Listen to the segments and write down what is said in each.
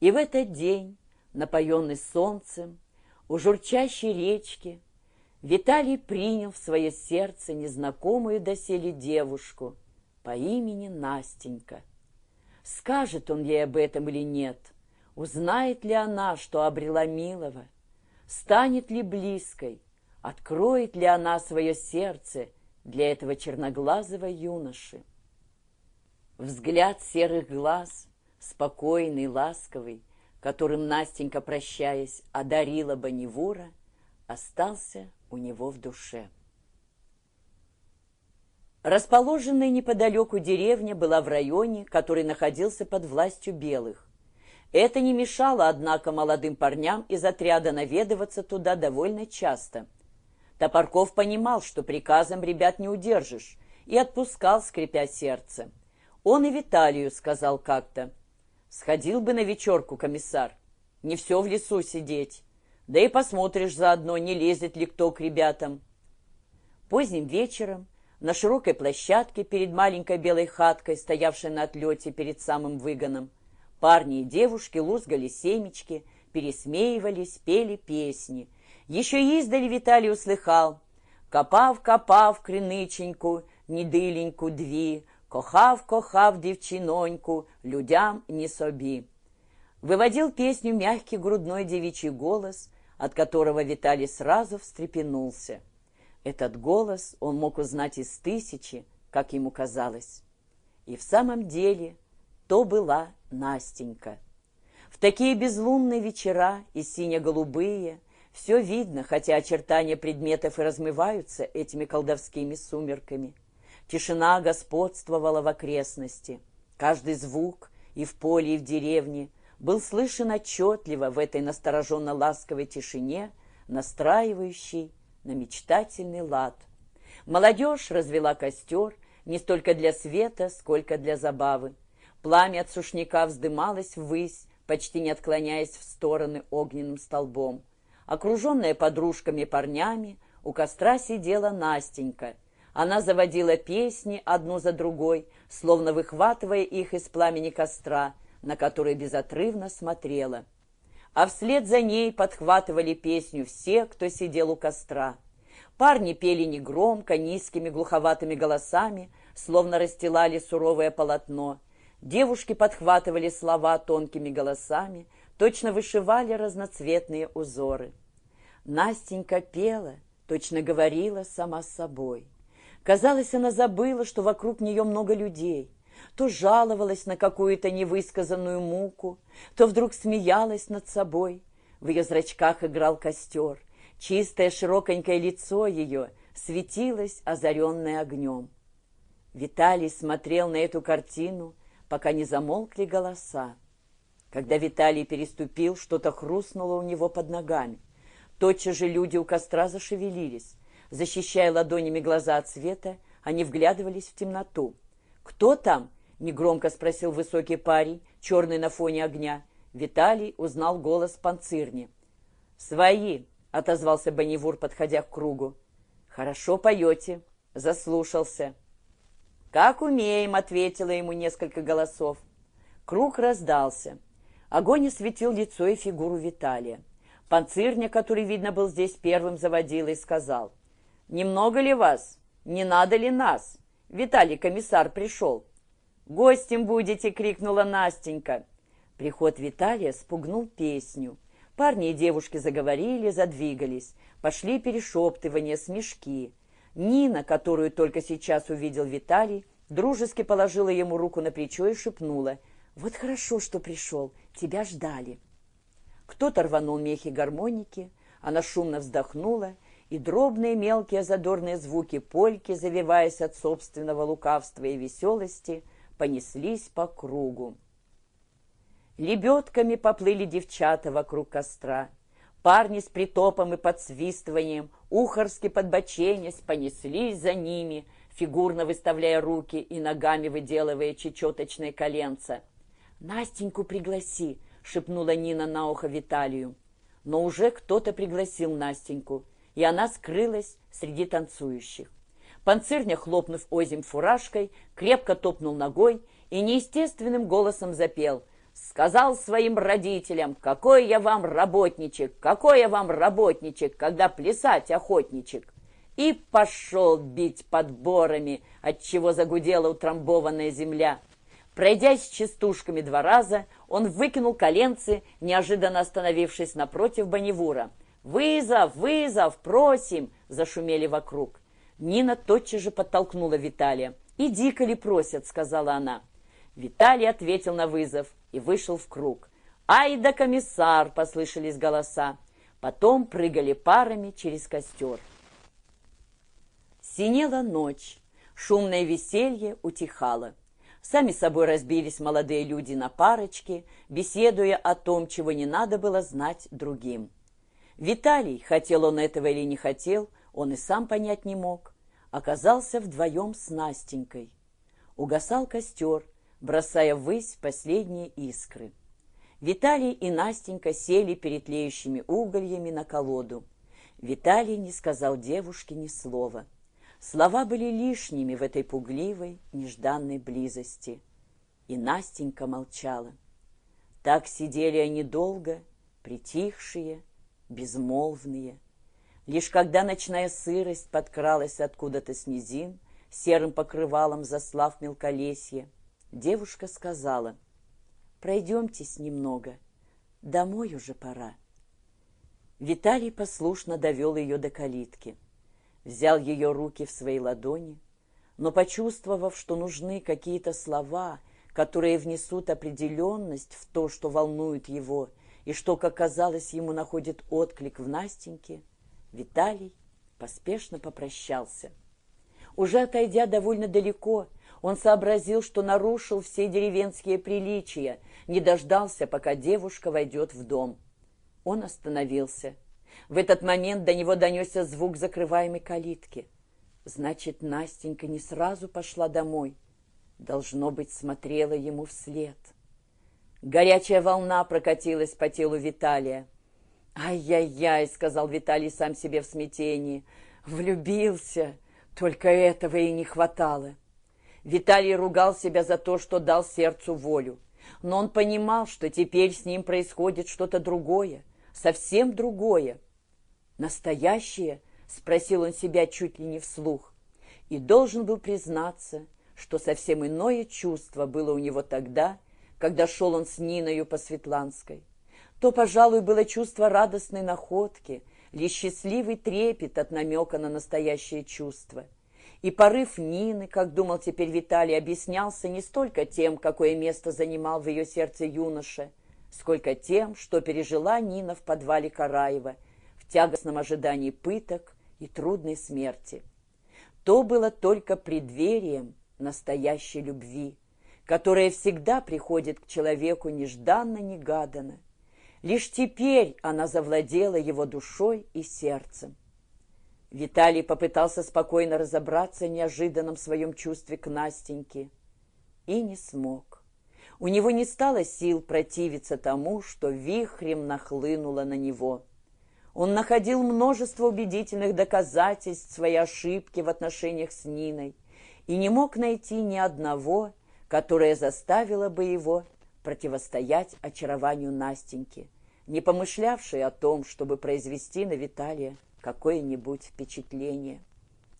И в этот день, напоенный солнцем, у журчащей речки, Виталий принял в свое сердце незнакомую доселе девушку по имени Настенька. Скажет он ей об этом или нет? Узнает ли она, что обрела милого? Станет ли близкой? Откроет ли она свое сердце для этого черноглазого юноши? Взгляд серых глаз, спокойный, ласковый, которым Настенька, прощаясь, одарила Бонневура, остался у него в душе. Расположенная неподалеку деревня была в районе, который находился под властью белых. Это не мешало, однако, молодым парням из отряда наведываться туда довольно часто. Топорков понимал, что приказом ребят не удержишь, и отпускал, скрипя сердце. Он и Виталию сказал как-то, «Сходил бы на вечерку, комиссар, не все в лесу сидеть, да и посмотришь заодно, не лезет ли кто к ребятам». Поздним вечером на широкой площадке перед маленькой белой хаткой, стоявшей на отлете перед самым выгоном, парни и девушки лузгали семечки, пересмеивались, пели песни. Еще издали Виталий услыхал «Копав, копав криниченьку, недиленьку дві, кохав, кохав дівчиноньку, людям не собі». Выводил песню мягкий грудной девичий голос, от которого Виталий сразу встрепенулся. Этот голос он мог узнать из тысячи, как ему казалось. И в самом деле то была Настенька. В такие безлунные вечера и сине-голубые все видно, хотя очертания предметов и размываются этими колдовскими сумерками. Тишина господствовала в окрестности. Каждый звук и в поле, и в деревне был слышен отчетливо в этой настороженно-ласковой тишине, настраивающей на мечтательный лад. Молодежь развела костер не столько для света, сколько для забавы. Пламя от сушняка вздымалось ввысь, почти не отклоняясь в стороны огненным столбом. Окруженная подружками-парнями, у костра сидела Настенька. Она заводила песни одну за другой, словно выхватывая их из пламени костра, на который безотрывно смотрела а вслед за ней подхватывали песню все, кто сидел у костра. Парни пели негромко, низкими глуховатыми голосами, словно расстилали суровое полотно. Девушки подхватывали слова тонкими голосами, точно вышивали разноцветные узоры. Настенька пела, точно говорила сама с собой. Казалось, она забыла, что вокруг нее много людей — то жаловалась на какую-то невысказанную муку, то вдруг смеялась над собой. В ее зрачках играл костер. Чистое широконькое лицо ее светилось, озаренное огнем. Виталий смотрел на эту картину, пока не замолкли голоса. Когда Виталий переступил, что-то хрустнуло у него под ногами. Тотчас же люди у костра зашевелились. Защищая ладонями глаза от света, они вглядывались в темноту. «Кто там?» — негромко спросил высокий парень, черный на фоне огня. Виталий узнал голос панцирни. «Свои!» — отозвался Бонневур, подходя к кругу. «Хорошо поете!» — заслушался. «Как умеем!» — ответило ему несколько голосов. Круг раздался. Огонь осветил лицо и фигуру Виталия. Панцирня, который, видно, был здесь первым, заводил и сказал. «Немного ли вас? Не надо ли нас?» Виталий комиссар пришел. «Гостем будете!» — крикнула Настенька. Приход Виталия спугнул песню. Парни и девушки заговорили, задвигались. Пошли перешептывания, смешки. Нина, которую только сейчас увидел Виталий, дружески положила ему руку на плечо и шепнула. «Вот хорошо, что пришел. Тебя ждали». Кто-то рванул мехи гармоники. Она шумно вздохнула и дробные мелкие задорные звуки польки, завиваясь от собственного лукавства и веселости, понеслись по кругу. Лебедками поплыли девчата вокруг костра. Парни с притопом и подсвистыванием, ухорски подбоченясь, понеслись за ними, фигурно выставляя руки и ногами выделывая чечеточные коленца. «Настеньку пригласи!» — шепнула Нина на ухо Виталию. Но уже кто-то пригласил Настеньку — и она скрылась среди танцующих. Панцирня, хлопнув озим фуражкой, крепко топнул ногой и неестественным голосом запел сказал своим родителям, какой я вам работничек, какой я вам работничек, когда плясать охотничек. И пошел бить подборами, отчего загудела утрамбованная земля. Пройдясь частушками два раза, он выкинул коленцы, неожиданно остановившись напротив Бонневура. «Вызов! Вызов! Просим!» — зашумели вокруг. Нина тотчас же подтолкнула Виталия. «Иди, коли просят», — сказала она. Виталий ответил на вызов и вышел в круг. «Ай да комиссар!» — послышались голоса. Потом прыгали парами через костер. Синела ночь. Шумное веселье утихало. Сами собой разбились молодые люди на парочки, беседуя о том, чего не надо было знать другим. Виталий, хотел он этого или не хотел, он и сам понять не мог, оказался вдвоем с Настенькой. Угасал костер, бросая ввысь последние искры. Виталий и Настенька сели перед тлеющими угольями на колоду. Виталий не сказал девушке ни слова. Слова были лишними в этой пугливой, нежданной близости. И Настенька молчала. Так сидели они долго, притихшие, безмолвные. Лишь когда ночная сырость подкралась откуда-то с низин, серым покрывалом заслав мелколесье, девушка сказала, «Пройдемтесь немного, домой уже пора». Виталий послушно довел ее до калитки взял ее руки в свои ладони, но, почувствовав, что нужны какие-то слова, которые внесут определенность в то, что волнует его, и что, как казалось, ему находит отклик в Настеньке, Виталий поспешно попрощался. Уже отойдя довольно далеко, он сообразил, что нарушил все деревенские приличия, не дождался, пока девушка войдет в дом. Он остановился – в этот момент до него донесся звук закрываемой калитки. Значит, Настенька не сразу пошла домой. Должно быть, смотрела ему вслед. Горячая волна прокатилась по телу Виталия. «Ай-яй-яй!» — сказал Виталий сам себе в смятении. «Влюбился! Только этого и не хватало!» Виталий ругал себя за то, что дал сердцу волю. Но он понимал, что теперь с ним происходит что-то другое, совсем другое. «Настоящее?» — спросил он себя чуть ли не вслух. И должен был признаться, что совсем иное чувство было у него тогда, когда шел он с Ниною по Светланской. То, пожалуй, было чувство радостной находки, лишь счастливый трепет от намека на настоящее чувство. И порыв Нины, как думал теперь Виталий, объяснялся не столько тем, какое место занимал в ее сердце юноша, сколько тем, что пережила Нина в подвале Караева – тягостном ожидании пыток и трудной смерти. То было только преддверием настоящей любви, которая всегда приходит к человеку нежданно-негаданно. Лишь теперь она завладела его душой и сердцем. Виталий попытался спокойно разобраться в неожиданном своем чувстве к Настеньке и не смог. У него не стало сил противиться тому, что вихрем нахлынуло на него – он находил множество убедительных доказательств своей ошибки в отношениях с Ниной и не мог найти ни одного, которое заставило бы его противостоять очарованию Настеньки, не помышлявшей о том, чтобы произвести на Виталия какое-нибудь впечатление.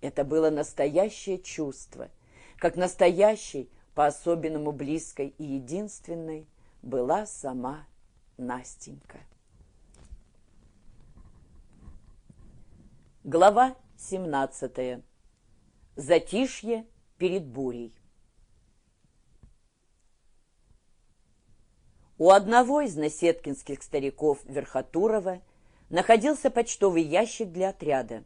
Это было настоящее чувство, как настоящей, по-особенному близкой и единственной, была сама Настенька. Глава 17. Затишье перед бурей. У одного из наседкинских стариков Верхотурова находился почтовый ящик для отряда.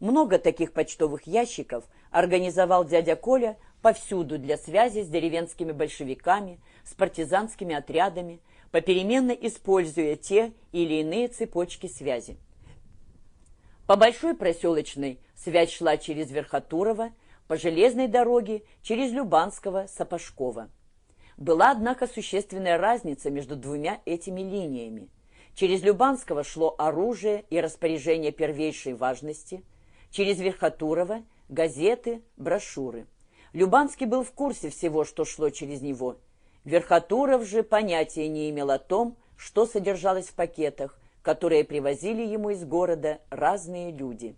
Много таких почтовых ящиков организовал дядя Коля повсюду для связи с деревенскими большевиками, с партизанскими отрядами, попеременно используя те или иные цепочки связи. По Большой проселочной связь шла через Верхотурова, по железной дороге через Любанского, Сапожкова. Была, однако, существенная разница между двумя этими линиями. Через Любанского шло оружие и распоряжение первейшей важности, через Верхотурова – газеты, брошюры. Любанский был в курсе всего, что шло через него. Верхотуров же понятия не имел о том, что содержалось в пакетах, которые привозили ему из города разные люди.